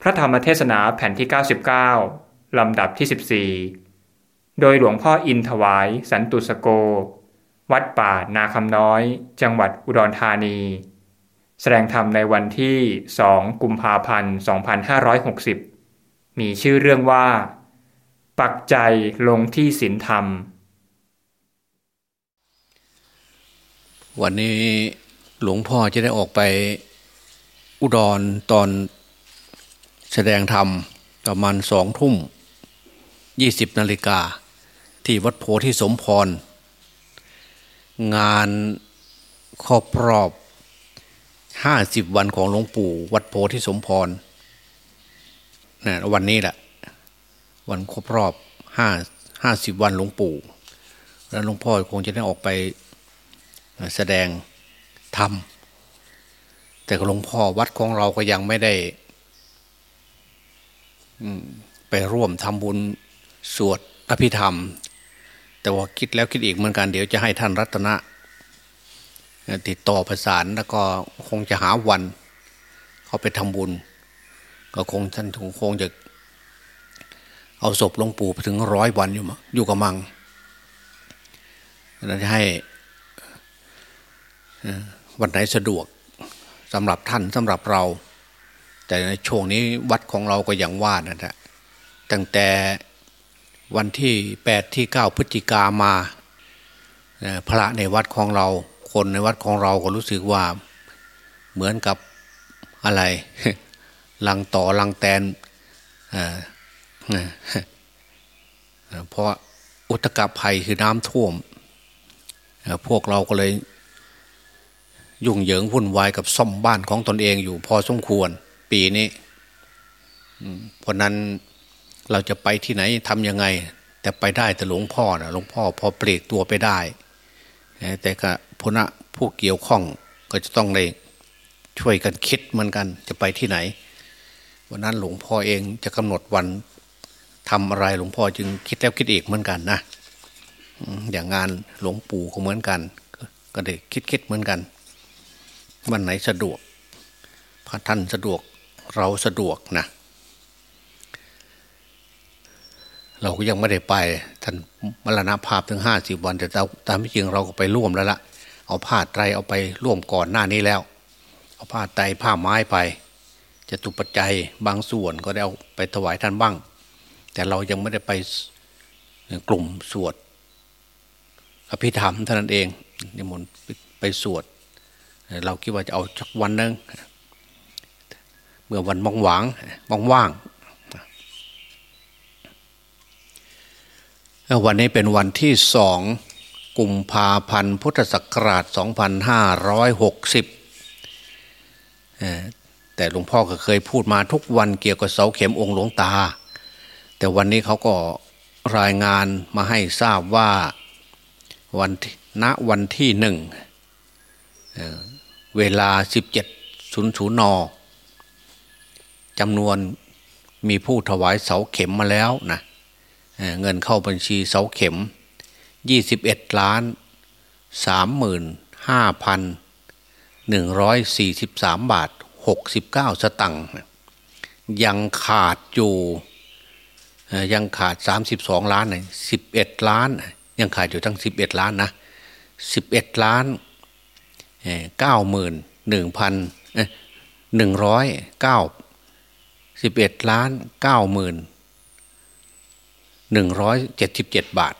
พระธรรมเทศนาแผ่นที่ 99 ลำดับที่ 14 โดยหลวงพ่ออินถวายสันตุสโก วัดป่านาคำน้อย จังหวัดอุดรธานี แสดงธรรมในวันที่ 2 กุมภาพันธ์ 2560 มีชื่อเรื่องว่า ปักใจลงที่ศีลธรรม วันนี้หลวงพ่อจะได้ออกไปอุดรตอน แสดงธรรมประมาณสองทุ่มยี่สิบนาฬิกา ที่วัดโพธิสมพร งานครอบรอบห้าสิบวันของหลวงปู่วัดโพธิสมพรนะวันนี้แหละ วันครบรอบห้าห้าสิบวันหลวงปู่ แล้วหลวงพ่อคงจะได้ออกไปแสดงธรรมแต่หลวงพ่อวัดของเราก็ยังไม่ได้ ไปร่วมทำบุญสวดอภิธรรม แต่ว่าคิดแล้วคิดอีกเหมือนกันเดี๋ยวจะให้ท่านรัตนะ ติดต่อประสานแล้วก็คงจะหาวัน เขาไปทำบุญ ก็คงท่านคงจะ เอาศพลงปู่ไปถึงร้อยวันอยู่มอยู่กับมังเราจะให้วันไหนสะดวกสำหรับท่านสำหรับเรา แต่ในช่วงนี้วัดของเราก็อย่างว่านั่นแหละตั้งแต่วันที่แปดที่เก้าพฤศจิกามาพระในวัดของเรา คนในวัดของเราก็รู้สึกว่าเหมือนกับอะไร ลังต่อลังแตนเพราะอุตกภัยคือน้ำท่วม พวกเราก็เลย ยุ่งเหยิงวุ่นวายกับซ่อมบ้านของตนเองอยู่พอสมควร ปีนี้เพราะนั้นเราจะไปที่ไหนทำยังไง แต่ไปได้แต่หลวงพ่อนะหลวงพ่อพอเปลีกตัวไปได้ แต่ก็พนะผู้เกี่ยวข้องก็จะต้องเลยช่วยกันคิดเหมือนกัน จะไปที่ไหน วันนั้นหลวงพ่อเองจะกำหนดวันทำอะไรหลวงพ่อจึงคิดแล้วคิดอีกเหมือนกันนะอย่างงานหลวงปู่ก็เหมือนกัน ก็ได้คิดคิดเหมือนกัน วันไหนสะดวกพระท่านสะดวก เราสะดวกนะ เราก็ยังไม่ได้ไปท่านมรณภาพถึงห้าสิบวัน แต่ตามที่จริงเราก็ไปร่วมแล้วละเอาผ้าไตรเอาไปร่วมก่อนหน้านี้แล้ว เอาผ้าไตรผ้าไม้ไปจะตุปัจจัยบางส่วนก็ได้เอาไปถวายท่านบ้าง แต่เรายังไม่ได้ไปกลุ่มสวดอภิธรรมเท่านั้นเองนิมนต์ไปสวด เราคิดว่าจะเอาสักวันนึง เมื่อวันว่างว่างว่าง วันนี้เป็นวันที่สองกุมภาพันธ์พุทธศักราช 2560 แต่หลวงพ่อก็เคยพูดมาทุกวันเกี่ยวกับเสาเข็มองค์หลวงตา แต่วันนี้เขาก็รายงานมาให้ทราบว่าวันณวันที่หนึ่งเวลา 17.00น จำนวนมีผู้ถวายเสาเข็มมาแล้วนะเงินเข้าบัญชีเสาเข็ม 21ล้าน35,143 บาท 69 สตังค์ยังขาดอยู่ยังขาด 32 ล้านเลย11 ล้าน ยังขาดอยู่ทั้ง 11 ล้านนะ11 ล้าน9 1 0 0 0 1 9 สิบเอ็ดล้านเก้าหมื่นหนึ่งร้อยเจ็ดสิบเจ็ดบาท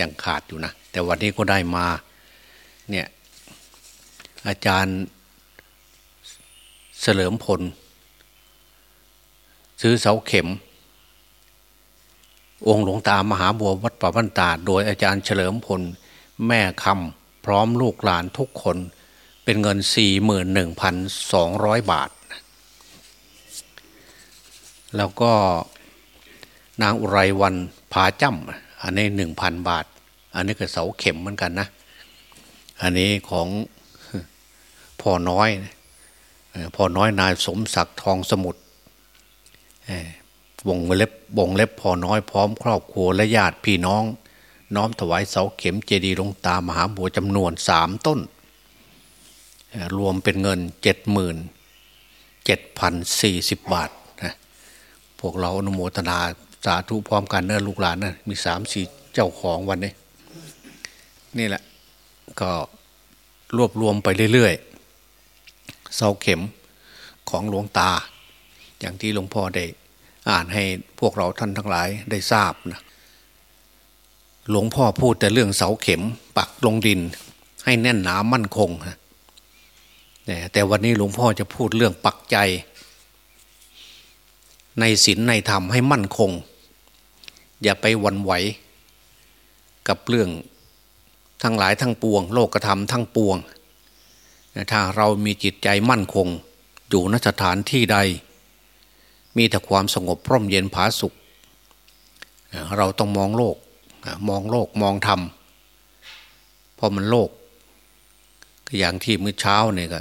ยังขาดอยู่นะ แต่วันนี้ก็ได้มาเนี่ยอาจารย์เสลิมพล ซื้อเสาเข็ม องค์หลวงตามหาบัววัดป่าบ้านตา โดยอาจารย์เฉลิมพล แม่คำพร้อมลูกหลานทุกคนเป็นเงิน 41,200 บาท แล้วก็นางอุไรวันผาจ้ำอันนี้หนึ่งพันบาท อันนี้ก็เสาเข็มเหมือนกันนะ อันนี้ของพ่อน้อยพ่อน้อยนายสมศักดิ์ทองสมุทรวงเล็บวงเล็บพ่อน้อยพร้อมครอบครัวและญาติพี่น้อง น้อมถวายเสาเข็มเจดีย์ลงตามหาบัวจำนวนสามต้น รวมเป็นเงินเจ็ดหมื่นเจ็ดพันสี่สิบบาท วกเราอนุโมทนาสาธุพร้อมกันเนอลูกหลานนะมีสามสี่เจ้าของวันนี้ นี่แหละ ก็รวบรวมไปเรื่อยๆเสาเข็มของหลวงตา อย่างที่หลวงพ่อได้อ่านให้พวกเราท่านทั้งหลายได้ทราบนะหลวงพ่อพูดแต่เรื่องเสาเข็มปักลงดิน ให้แน่นหนามั่นคงนะแต่วันนี้หลวงพ่อจะพูดเรื่องปักใจ ในศีลในธรรมให้มั่นคง อย่าไปวันไหว กับเรื่องทั้งหลายทั้งปวง โลกธรรมทั้งปวง ถ้าเรามีจิตใจมั่นคง อยู่นสถานที่ใด มีแต่ความสงบพร่มเย็นผาสุข เราต้องมองโลกมองโลกมองธรรมเพราะมันโลกอย่างที่เมื่อเช้าเนี่ยก็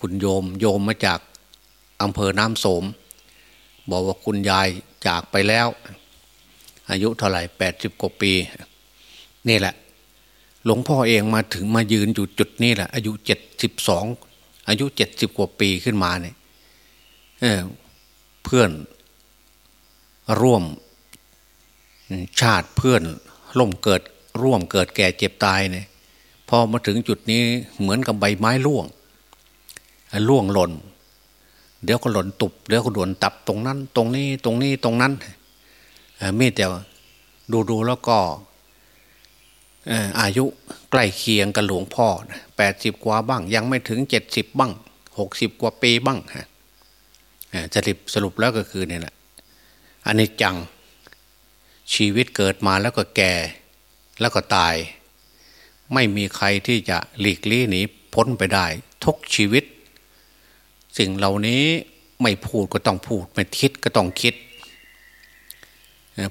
คุณโยมโยมมาจากอำเภอน้ำโสม บอกว่าคุณยายจากไปแล้ว อายุเท่าไหร่แปดสิบกว่าปี นี่แหละ หลวงพ่อเองมาถึงมายืนอยู่จุดนี้แหละ อายุเจ็ดสิบสองอายุเจ็ดสิบกว่าปีขึ้นมาเนี่ยเเพื่อนร่วมชาติเพื่อนล่มเกิดร่วมเกิดแก่เจ็บตายเนี่ยพอมาถึงจุดนี้เหมือนกับใบไม้ร่วงล่วงหล่น เดี๋ยวก็หล่นตุบเดี๋ยวก็หล่นตับตรงนั้น ตรงนี้ตรงนี้ตรงนั้นมีแต่ดูดูแล้วก็อายุใกล้เคียงกับหลวงพ่อแปดสิบกว่าบ้าง ยังไม่ถึงเจ็ดสิบบ้างหกสิบกว่าปีบ้างจะสรุปสรุปแล้วก็คือเนี่ยแหละอันนี้จังชีวิตเกิดมาแล้วก็แก่แล้วก็ตาย ไม่มีใครที่จะหลีกลี่หนีพ้นไปได้ ทุกชีวิต สิ่งเหล่านี้ไม่พูดก็ต้องพูด ไม่คิดก็ต้องคิด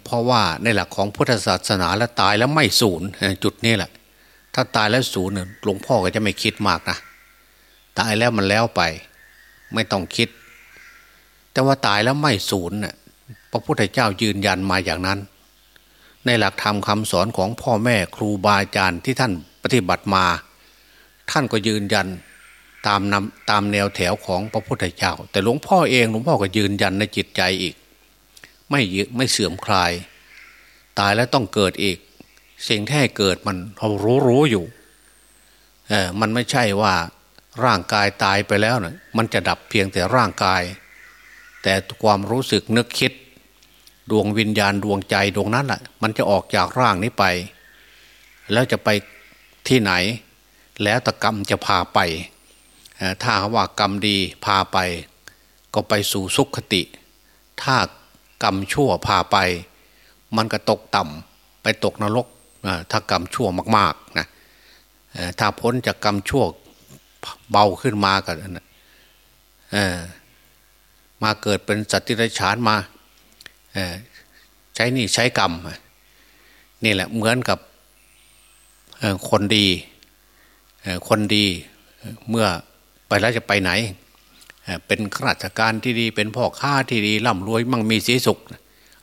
เพราะว่าในหลักของพุทธศาสนาแล้วตายแล้วไม่สูญจุดนี้แหละ ถ้าตายแล้วสูญหลวงพ่อก็จะไม่คิดมากนะตายแล้วมันแล้วไป ไม่ต้องคิด แต่ว่าตายแล้วไม่สูญน่ะพระพุทธเจ้ายืนยันมาอย่างนั้น ในหลักธรรมคำสอนของพ่อแม่ครูบาอาจารย์ที่ท่านปฏิบัติมา ท่านก็ยืนยัน ตามนำตามแนวแถวของพระพุทธเจ้า แต่หลวงพ่อเองหลวงพ่อก็ยืนยันในจิตใจอีก ไม่ไม่เสื่อมคลาย ตายแล้วต้องเกิดอีก สิ่งที่ให้เกิดมันเรารู้รู้อยู่เออมันไม่ใช่ว่าร่างกายตายไปแล้วนะมันจะดับเพียงแต่ร่างกาย แต่ความรู้สึกนึกคิด ดวงวิญญาณดวงใจดวงนั้นแหละมันจะออกจากร่างนี้ไป แล้วจะไปที่ไหน แล้วตะกรรมจะพาไป ถ้าว่ากรรมดีพาไป ก็ไปสู่สุขติ ถ้ากรรมชั่วพาไป มันก็ตกต่ำไปตกนรกถ้ากรรมชั่วมากๆนะถ้าพ้นจากกรรมชั่วเบาขึ้นมากันมาเกิดเป็นสัตว์ที่ไร้ฉานมาใช้นี่ใช้กรรมนี่แหละเหมือนกับคนดีคนดีเมื่อ ไปแล้วจะไปไหน เป็นข้าราชการที่ดี เป็นพ่อค้าที่ดีร่ำรวยมั่งมีสีสุข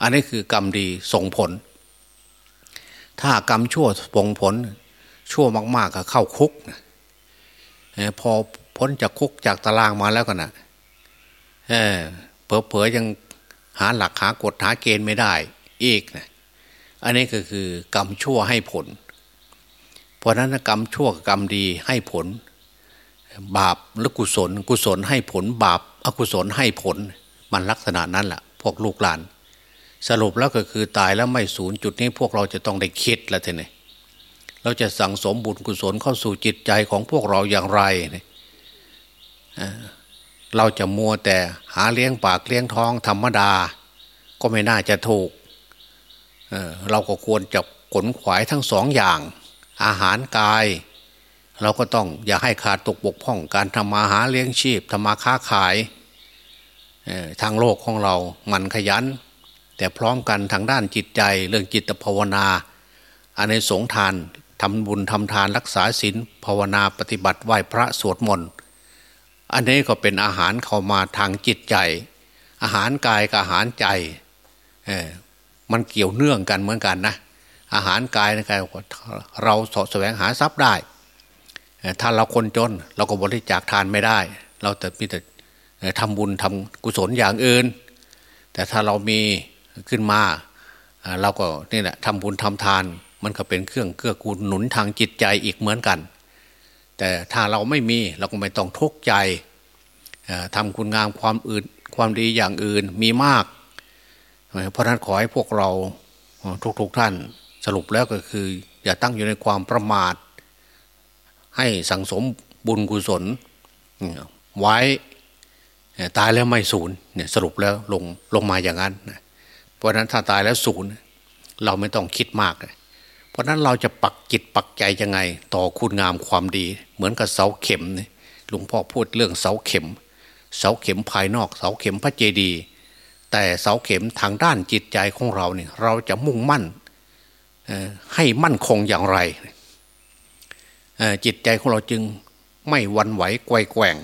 อันนี้คือกรรมดีส่งผล ถ้ากรรมชั่วส่งผล ชั่วมากๆก็เข้าคุก พอพ้นจากคุกจากตารางมาแล้วกันนะเผลอๆยังหาหลักหากฎหาเกณฑ์ไม่ได้อีกนะอันนี้ก็คือกรรมชั่วให้ผล เพราะนั้นกรรมชั่วกับกรรมดีให้ผล บาปหรือกุศล กุศลให้ผลบาปอกุศลให้ผล มันลักษณะนั้นแหละพวกลูกหลาน สรุปแล้วก็คือตายแล้วไม่สูญจุดนี้พวกเราจะต้องได้คิดแล้วทีนี้เราจะสั่งสมบุญกุศลเข้าสู่จิตใจของพวกเราอย่างไรเนี่ยเราจะมัวแต่หาเลี้ยงปากเลี้ยงท้องธรรมดา ก็ไม่น่าจะถูกเเราก็ควรจะขนขวายทั้งสองอย่าง อาหารกาย เราก็ต้องอย่าให้ขาดตกบกพร่องการทำมาหาเลี้ยงชีพทำมาค้าขายทางโลกของเรา มันขยัน แต่พร้อมกันทางด้านจิตใจเรื่องจิตภาวนาอันในสงทานทำบุญทำทานรักษาศีลภาวนาปฏิบัติไหว้พระสวดมนต์อันนี้ก็เป็นอาหารเข้ามาทางจิตใจ อาหารกายกับอาหารใจมันเกี่ยวเนื่องกันเหมือนกันนะอาหารกายนะครเราสแสวงหาทรัพย์ได้ ถ้าเราคนจนเราก็บริจาคทานไม่ได้ เราแต่มีแต่ทำบุญทำกุศลอย่างอื่น แต่ถ้าเรามีขึ้นมาเราก็นี่แหละทำบุญทำทาน มันก็เป็นเครื่องเกื้อกูลหนุนทางจิตใจอีกเหมือนกัน แต่ถ้าเราไม่มีเราก็ไม่ต้องทุกข์ใจทำคุณงามความอื่นความดีอย่างอื่นมีมาก เพราะนั้นขอให้พวกเราทุกๆทท่านสรุปแล้วก็คือ อย่าตั้งอยู่ในความประมาท ให้สังสมบุญกุศลไว้ตายแล้วไม่ศูนย์เนี่ยสรุปแล้วลงลงมาอย่างนั้น เพราะนั้นถ้าตายแล้วศูนย์เราไม่ต้องคิดมาก เพราะนั้นเราจะปักจิตปักใจยังไง ต่อคุณงามความดี เหมือนกับเสาเข็มนี่หลวงพ่อพูดเรื่องเสาเข็ม เสาเข็มภายนอกเสาเข็มพระเจดีย์แต่เสาเข็มทางด้านจิตใจของเราเนี่ยเราจะมุ่งมั่นให้มั่นคงอย่างไร จิตใจของเราจึงไม่วันไหวไกวแกว่ง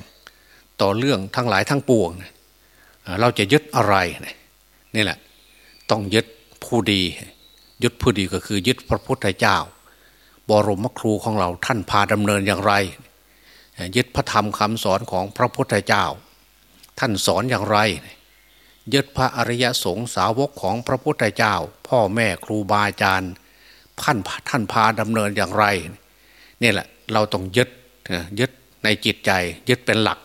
ต่อเรื่องทั้งหลายทั้งปวง เราจะยึดอะไรนี่แหละต้องยึดผู้ดี ยึดผู้ดีก็คือยึดพระพุทธเจ้า บรมครูของเราท่านพาดำเนินอย่างไร ยึดพระธรรมคำสอนของพระพุทธเจ้า ท่านสอนอย่างไร ยึดพระอริยสงสาวกของพระพุทธเจ้า พ่อแม่ครูบาอาจารย์ท่านท่านพาดำเนินอย่างไร นี่แหละเราต้องยึดยึดในจิตใจ ยึดเป็นหลัก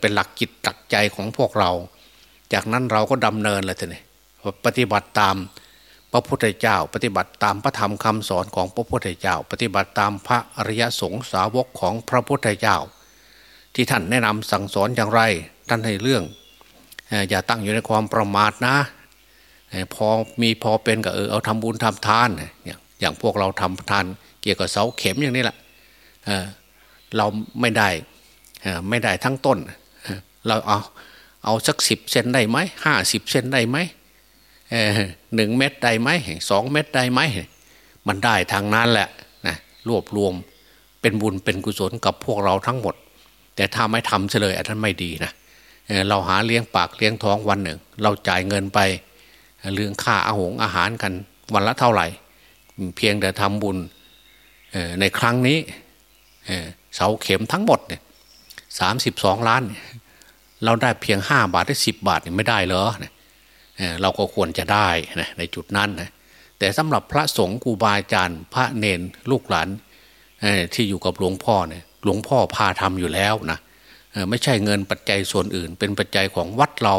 เป็นหลักจิตหลักใจของพวกเรา จากนั้นเราก็ดำเนินเลยทีนี้ปฏิบัติตามพระพุทธเจ้า ปฏิบัติตามพระธรรมคำสอนของพระพุทธเจ้า ปฏิบัติตามพระอริยสงสาวกของพระพุทธเจ้า ที่ท่านแนะนำสั่งสอนอย่างไร ท่านให้เรื่อง อย่าตั้งอยู่ในความประมาทนะพอมีพอเป็นก็เออเอาทำบุญทำทานอย่างอย่างพวกเราทำทาน เกี่ยวกับเสาเข็มอย่างนี้แหละเราไม่ได้ไม่ได้ทั้งต้น เราเอาเอาสักสิบเซนได้ไหมห้าสิบเซนได้ไหมหนึ่งเม็ดได้ไหมสองเม็ดได้ไหมมันได้ทางนั้นแหละนะรวบรวมเป็นบุญเป็นกุศลกับพวกเราทั้งหมด แต่ถ้าไม่ทำเฉลยอันนั้นไม่ดีนะเราหาเลี้ยงปากเลี้ยงท้องวันหนึ่ง เราจ่ายเงินไปเรื่องค่าอาหงอาหารกันวันละเท่าไหร่ เพียงแต่ทำบุญ ในครั้งนี้เสาเข็มทั้งหมดเนี่ยสามสิบสองล้าน เราได้เพียงห้าบาทได้สิบบาทเนี่ยไม่ได้เหรอเราก็ควรจะได้นะในจุดนั้นนะแต่สำหรับพระสงฆ์ครูบาอาจารย์พระเนนลูกหลานที่อยู่กับหลวงพ่อเนี่ยหลวงพ่อพาทำอยู่แล้วนะไม่ใช่เงินปัจจัยส่วนอื่น เป็นปัจจัยของวัดเรา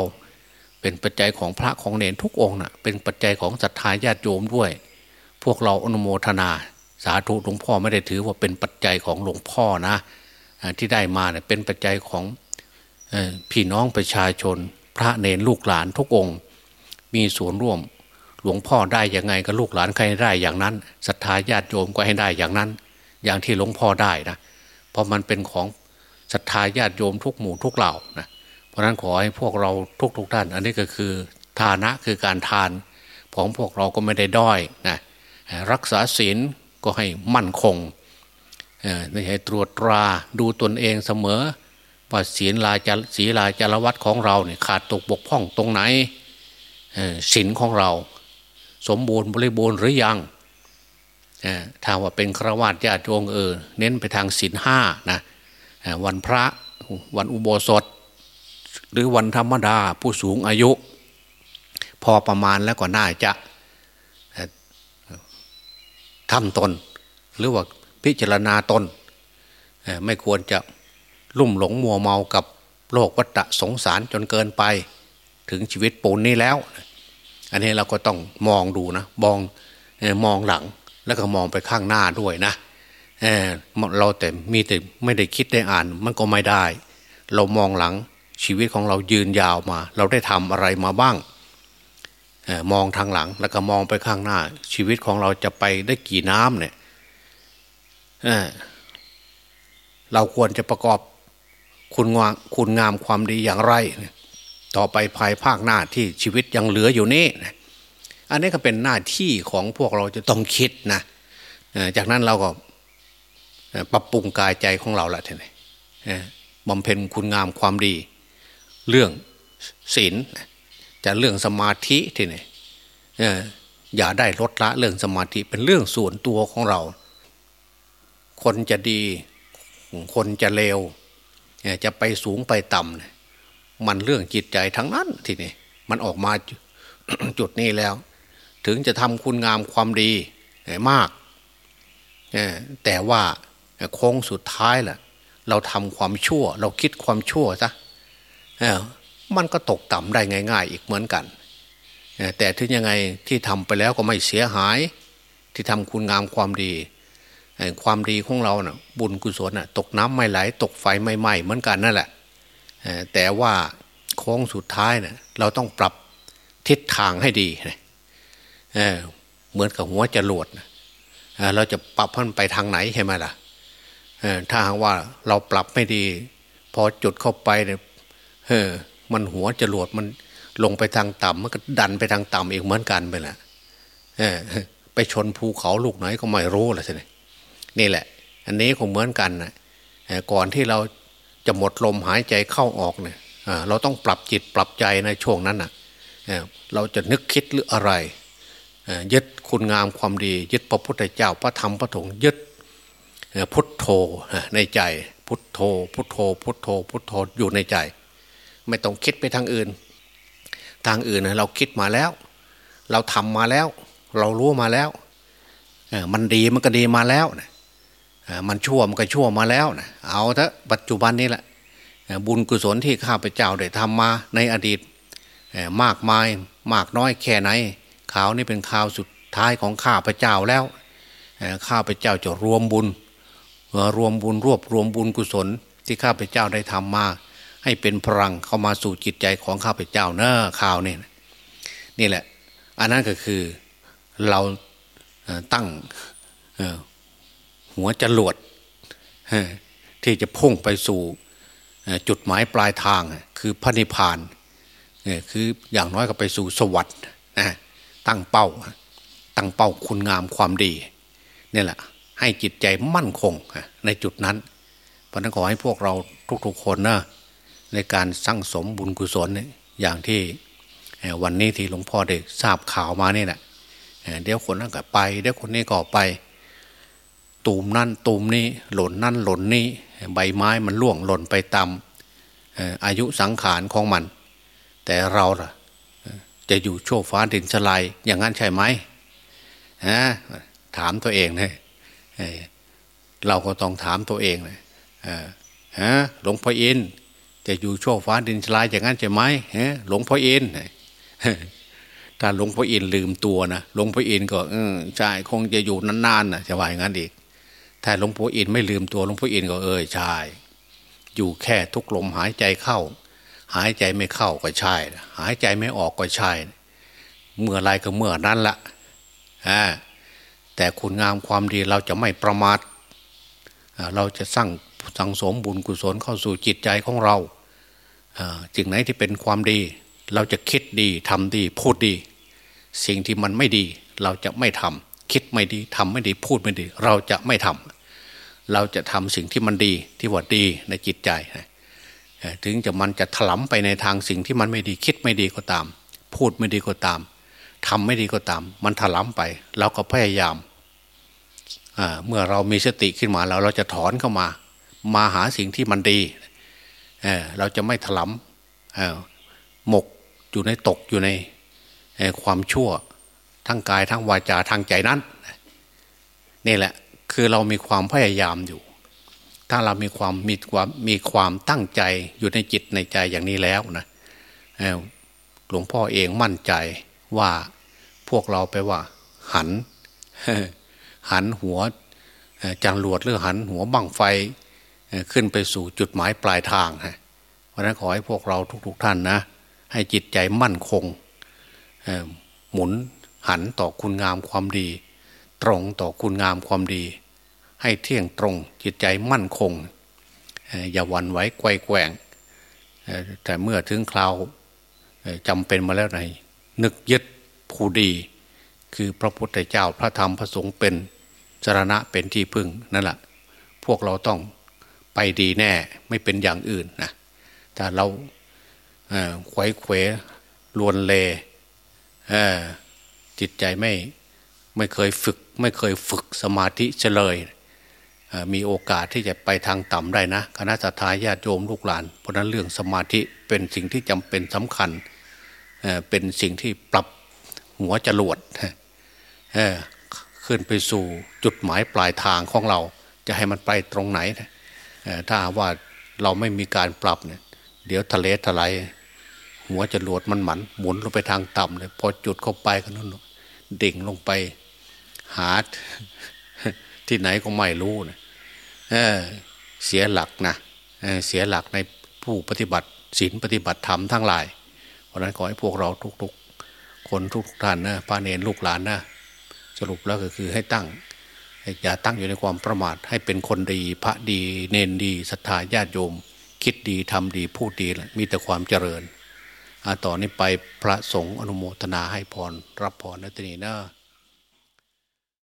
เป็นปัจจัยของพระของเนนทุกองค์นะเป็นปัจจัยของศรัทธาญาติโยมด้วย พวกเราอนุโมทนา สาธุหลวงพ่อไม่ได้ถือว่าเป็นปัจจัยของหลวงพ่อนะที่ได้มาเนี่ยเป็นปัจจัยของพี่น้องประชาชน พระเนรลูกหลานทุกองค์ มีส่วนร่วมหลวงพ่อได้ยังไงก็ลูกหลานใครได้อย่างนั้นศรัทธาญาติโยมก็ให้ได้อย่างนั้น อย่างที่หลวงพ่อได้นะเพราะมันเป็นของศรัทธาญาติโยมทุกหมู่ทุกเหล่านะเพราะนั้นขอให้พวกเราทุกทุกท่าน อันนี้ก็คือทานะคือการทานของพวกเราก็ไม่ได้ด้อยนะรักษาศีล ก็ให้มั่นคงไม่ให้ตรวจตราดูตนเองเสมอว่าศีลลาจศีลาจารวัตของเราเนี่ยขาดตกบกพร่องตรงไหนศีลของเรา สมบูรณ์บริบูรณ์หรือยังถ้าว่าเป็นครวญญาติโยมเออเน้นไปทางศีลห้านะวันพระวันอุโบสถ หรือวันธรรมดาผู้สูงอายุ พอประมาณแล้วก็น่าจะ ทำตน หรือว่าพิจารณาตน ไม่ควรจะลุ่มหลงมัวเมากับโลกวัฏสงสารจนเกินไป ถึงชีวิตปูนนี้แล้ว อันนี้เราก็ต้องมองดูนะมองมองหลังแล้วก็มองไปข้างหน้าด้วยนะเเราแต่มีแต่ไม่ได้คิดได้อ่านมันก็ไม่ได้ เรามองหลังชีวิตของเรายืนยาวมา เราได้ทำอะไรมาบ้าง มองทางหลังแล้วก็มองไปข้างหน้า ชีวิตของเราจะไปได้กี่น้ำเนี่ยเราควรจะประกอบคุณงามคุณงามความดีอย่างไร ต่อไปภายภาคหน้าที่ชีวิตยังเหลืออยู่นี้อันนี้ก็เป็นหน้าที่ของพวกเราจะต้องคิดนะจากนั้นเราก็ปรับปรุงกายใจของเราละทีนี้บำเพ็ญคุณงามความดี เรื่องศีล จะเรื่องสมาธิทีนี้อย่าได้ลดละเรื่องสมาธิเป็นเรื่องส่วนตัวของเรา คนจะดี คนจะเลวจะไปสูงไปต่ำมันเรื่องจิตใจทั้งนั้นทีนี้มันออกมาจุดนี้แล้ว ถึงจะทำคุณงามความดีมาก แต่ว่าโค้งสุดท้ายแหละเราทำความชั่ว เราคิดความชั่วซะ มันก็ตกต่ำได้ง่าย ๆ อีกเหมือนกัน แต่ถึงยังไงที่ทำไปแล้วก็ไม่เสียหาย ที่ทำคุณงามความดี ความดีของเรานะ่ะบุญกุศลนะ่ะตกน้ำไม่ไหล ตกไฟไม่ไหม้เหมือนกันนั่นแหละแต่ว่าโค้งสุดท้ายเนะ่ยเราต้องปรับทิศทางให้ดีเเหมือนกับหัวจรวดเราจะปรับมันไปทางไหนใช่ไหมล่ะถ้าหากว่าเราปรับไม่ดี พอจุดเข้าไปเนี่ยเออ มันหัวจรวดมันลงไปทางต่ำมันก็ดันไปทางต่ำอีกเหมือนกันไปแหละอไปชนภูเขาลูกไหนก็ไม่รู้ละใช่ไหมนี่แหละ อันนี้คงเหมือนกันนะก่อนที่เราจะหมดลมหายใจเข้าออกเนี่ยเราต้องปรับจิตปรับใจในช่วงนั้นนะเราจะนึกคิดหรืออะไรยึดคุณงามความดี ยึดพระพุทธเจ้าพระธรรมพระถงฆ์ยึดพุทโธในใจ พุทโธ พุทโธ พุทโธ พุทโธอยู่ในใจ ไม่ต้องคิดไปทางอื่น ทางอื่นเราคิดมาแล้ว เราทำมาแล้ว เรารู้มาแล้วมันดีมันก็ดีมาแล้วมันชั่วมันก็ชั่วมาแล้วเอาเถอะปัจจุบันนี้แหละบุญกุศลที่ข้าพเจ้าได้ทำมาในอดีตมากมายมากน้อยแค่ไหนข่าวนี้เป็นข่าวสุดท้ายของข้าพเจ้าแล้วข้าพเจ้าจะรวมบุญรวมบุญรวบรวมบุญกุศลที่ข้าพเจ้าได้ทำมา ให้เป็นพลังเข้ามาสู่จิตใจของข้าพเจ้าเนอะข่าวนี่นี่แหละ อันนั้นก็คือเราตั้งหัวจรวดที่จะพุ่งไปสู่จุดหมายปลายทาง คือพระนิพพานคืออย่างน้อยก็ไปสู่สวรรค์ตั้งเป้า ตั้งเป้าคุณงามความดีนี่แหละ ให้จิตใจมั่นคงในจุดนั้น เพราะนั้นขอให้พวกเราทุกๆคนนะ ในการสร้างสมบุญกุศลอย่างที่วันนี้ที่หลวงพ่อได้ทราบข่าวมานี่แหละเดี๋ยวคนนั้นก็ไปเดี๋ยวคนนี้ก็ไป ตูมนั่นตูมนี้หล่นนั่นหล่นนี้ใบไม้มันล่วงหล่นไปตามอายุสังขารของมัน แต่เราล่ะจะอยู่โชคฟ้าดินสลายอย่างนั้นใช่ไหมฮะถามตัวเองเลยเราก็ต้องถามตัวเองเลยฮะหลวงพ่ออิน จะอยู่โชคฟ้าดินสลายอย่างนั้นใช่ไหมฮะหลวงพ่ออินถ้าหลวงพ่ออินลืมตัวนะหลวงพ่ออินก็เออใช่คงจะอยู่นานๆนะจะว่าอย่างนั้นอีกถ้าหลวงพ่ออินไม่ลืมตัวหลวงพ่ออินก็เออใช่อยู่แค่ทุกลมหายใจเข้า หายใจไม่เข้าก็ใช่ หายใจไม่ออกก็ใช่ เมื่อไรก็เมื่อนั้นละอ่าแต่คุณงามความดีเราจะไม่ประมาทเราจะสร้างสังสมบุญกุศลเข้าสู่จิตใจของเรา จึงไหนที่เป็นความดี เราจะคิดดีทำดี พูดดี สิ่งที่มันไม่ดี เราจะไม่ทำคิดไม่ดีทำไม่ดีพูดไม่ดี เราจะไม่ทำเราจะทำสิ่งที่มันดีที่ว่าดีในจิตใจ ถึงจะมันจะถลำไปในทางสิ่งที่มันไม่ดี คิดไม่ดีก็ตาม พูดไม่ดีก็ตามทำไม่ดีก็ตาม มันถลำไป เราก็พยายามเมื่อเรามีสติขึ้นมาแล้วเราจะถอนเข้ามา มาหาสิ่งที่มันดี เเราจะไม่ถลำหมกอยู่ในตกอยู่ในความชั่วทั้งกายทั้งวาจาทางใจนั้นนี่แหละคือเรามีความพยายามอยู่ ถ้าเรามีความมีความมีความตั้งใจอยู่ในจิตในใจอย่างนี้แล้วนะหลวงพ่อเองมั่นใจว่าพวกเราไปว่า หัน หันหัวจังรวดหรือหันหัวบังไฟ ขึ้นไปสู่จุดหมายปลายทางเพราะนั้นขอให้พวกเราทุกๆทท่านนะ ให้จิตใจมั่นคงหมุนหันต่อคุณงามความดี ตรงต่อคุณงามความดี ให้เที่ยงตรงจิตใจมั่นคง อย่าหวั่นไหวไกวแกว่งแต่เมื่อถึงคราวจำเป็นมาแล้วไหนนึกยึดผู้ดี คือพระพุทธเจ้าพระธรรมพระสงฆ์เป็นสารณะเป็นที่พึ่งนั่นแหละพวกเราต้อง ไปดีแน่ ไม่เป็นอย่างอื่นนะแต่เราไขว้เขวลวนเลจิตใจไม่ไม่เคยฝึก ไม่เคยฝึกสมาธิเฉลย มีโอกาสที่จะไปทางต่ำได้นะคณะสัตยาญาติโยมลูกหลาน เพราะนั้นเรื่องสมาธิเป็นสิ่งที่จำเป็นสำคัญเป็นสิ่งที่ปรับหัวจรวดขึ้นไปสู่จุดหมายปลายทางของเรา จะให้มันไปตรงไหน ถ้าว่าเราไม่มีการปรับเนี่ย เดี๋ยวทะเลทลายหัวจรวดมันหมันหมุนลงไปทางต่ำเลยพอจุดเข้าไปก็นั่นดิ่งลงไปหาที่ไหนก็ไม่รู้นะเเสียหลักนะเเสียหลักในผู้ปฏิบัติศีลปฏิบัติธรรมทั้งหลาย เพราะนั้นขอให้พวกเราทุกๆ คนทุกท่านนะพระเนรลูกหลานนะสรุปแล้วก็คือให้ตั้ง อย่าตั้งอยู่ในความประมาทให้เป็นคนดี พระดีเนนดีศรัทธาญาติโยม คิดดีทำดีพูดดีมีแต่ความเจริญต่อนนี้ไปพระสงฆ์อนุโมทนาให้พรรับพรนัตนีนะ